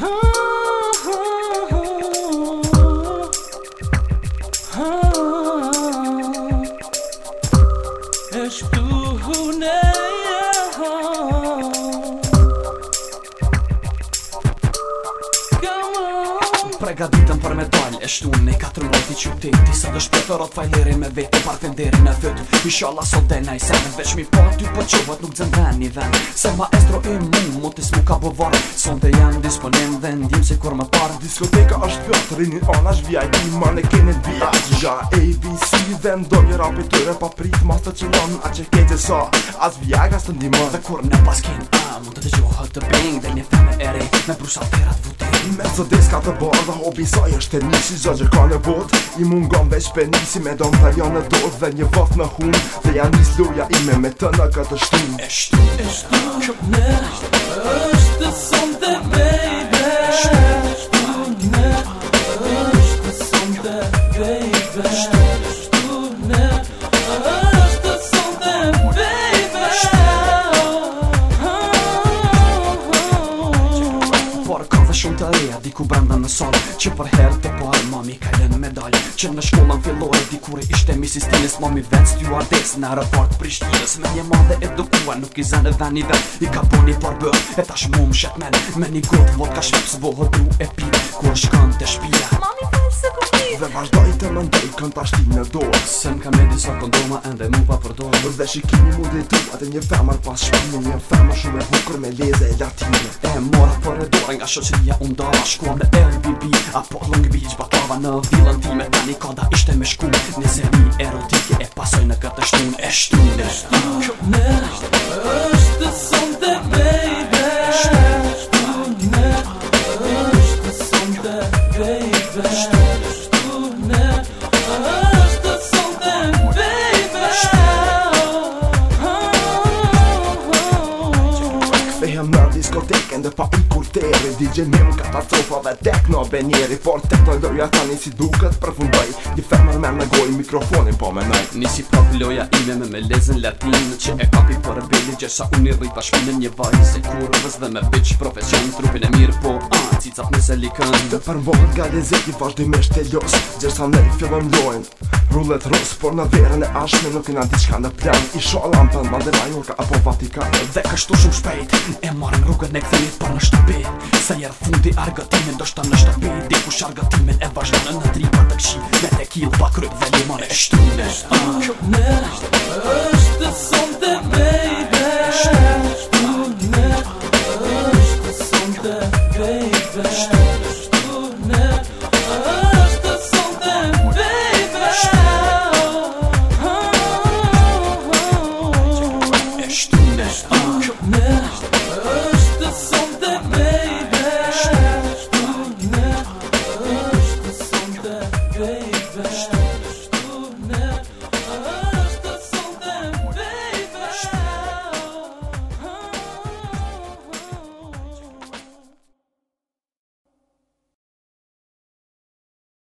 huh? ga ditën për me dojnë E shtun e katër mojti që ti Ti sot është për të fajleri me vetë Par të ndiri me vetë I shala sot dhe na i sene Veç mi pa ty po qovët nuk dzem ven i ven Se maestro i mu Motis mu ka bovarë Son të janë disponim dhe ndim se kur më parë Diskoteka është fjotër një ona është VIP Mane kene dhja Gja ABC Dhe ndo një rapi tëre Pa prit ma së qëllon A që kejtë sa As vjaga së të ndimë Me të des ka të bërë dhe hobi saj është të nisi Zë gjë ka në vot I mungon veç penisi Me don të rjanë në dorë dhe një vëth në hun Dhe janë njës luja ime me të në këtë shtim E shtim E shtim Këpner është të sot shumë të reja diku brenda në salë Që për herë të parë mami ka lënë medalje Që në shkollën filloj dikure ishte misis tines Mami vend stewardess në aeroport prishtines Me një madhe edukua nuk i zanë dhe një vend I ka puni për bërë e tash mu më shet men Me një gotë vot ka shvip së vohë du e pire Kur shkën të shpia Mami pëllë se kërti Dhe vazhdoj Mërën të i kënë pashti në dorë Se më me disa kondoma endhe mu pa përdojnë Mërë dhe shikimi mu dhe du atë një femër pas shpinë Një femër shumë e hukër me leze e latinë E mora për e dorë nga shoqëria unë dara Shkuam në LBB apo Long Beach Batava në vilën ti me tani koda ishte me shku Një zemi erotike e pasoj në këtë shtun e shtun E shtun, e shtun, diskoteke Ndër pa i kulteri DJ Mim ka par sofa dhe tekno Benjeri Por tek të doja ta një si duket për fundoj Një femër mer në gojë mikrofonin po me nëj Një si prap loja ime me me lezën latin Që e kapi për e bilin që sa unë i rrit pashpinën një vaj Se kurëvës dhe me bitch profesion Trupin e mirë po a uh, cicat në selikën Të përmbohet ga dhe zeti vazhdimisht e ljos Gjersa në i fillon lojnë rullet rus Por në verën e ashme nuk ina diqka në plan I sho për Madelajnë ka apo Vatikan Dhe kështu shumë shpejt E marrën rrugën e këthejit për në shtëpi Se njerë fundi argëtimin do shta në shtëpi Diku shargëtimin e vazhdo në tri për të këshim Me te kilë pa kryp dhe limon e shtu Shtune, shtune, shtune, shtune, shtune, shtune, shtune, shtune, shtune, është shtune, shtune, shtune, shtune, shtune, shtune, shtune, shtune, shtune,